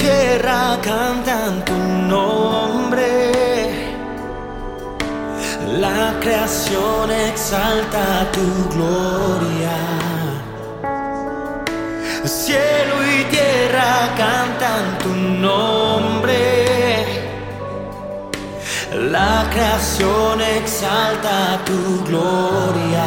tierra cantan tu nombre. La creación exalta tu gloria. Cielo y tierra cantan tu nombre. La creación exalta tu gloria.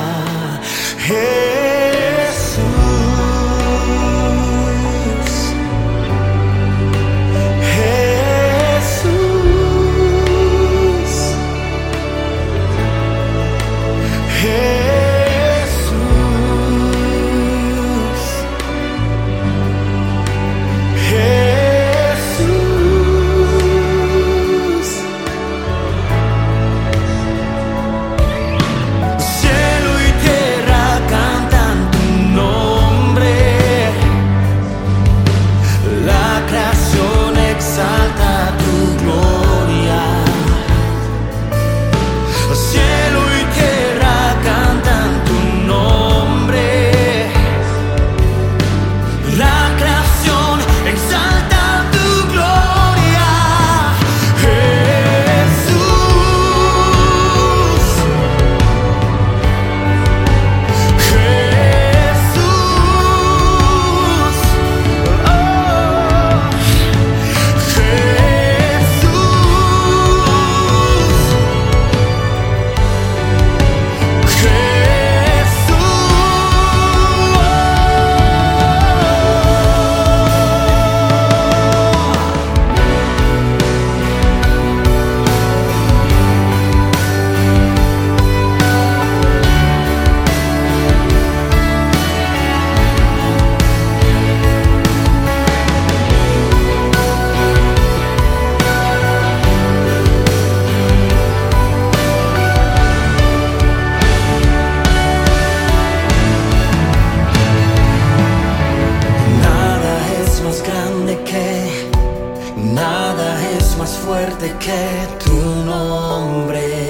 Que tu nombre,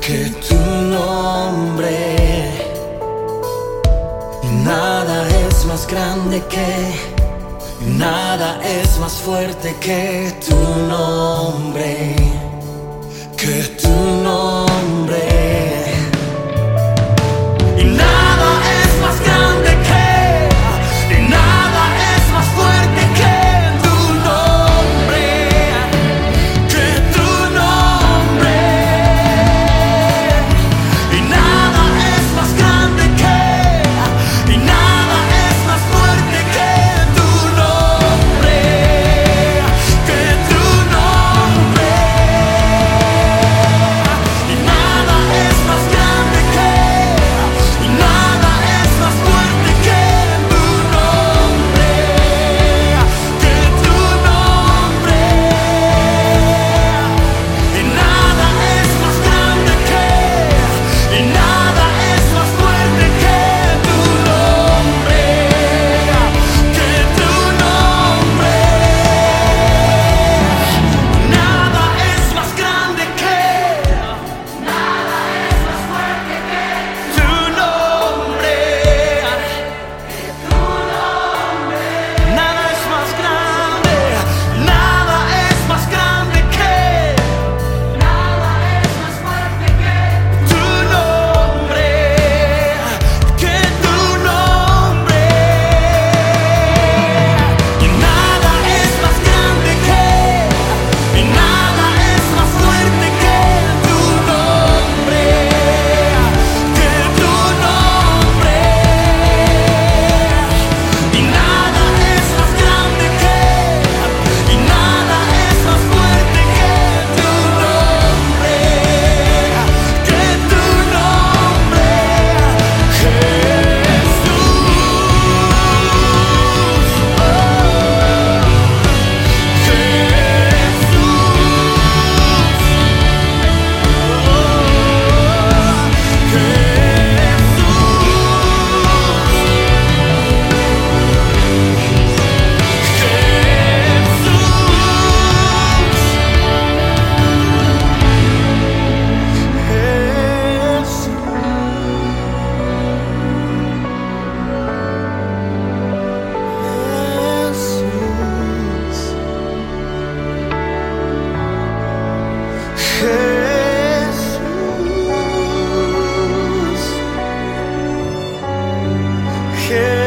que tu nombre. Nada es más grande que, nada es más fuerte que tu nombre, que tu. care.